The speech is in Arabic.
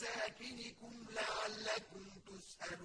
مَسَاكِنِكُمْ لَعَلَّكُمْ تُسْأَلُونَ.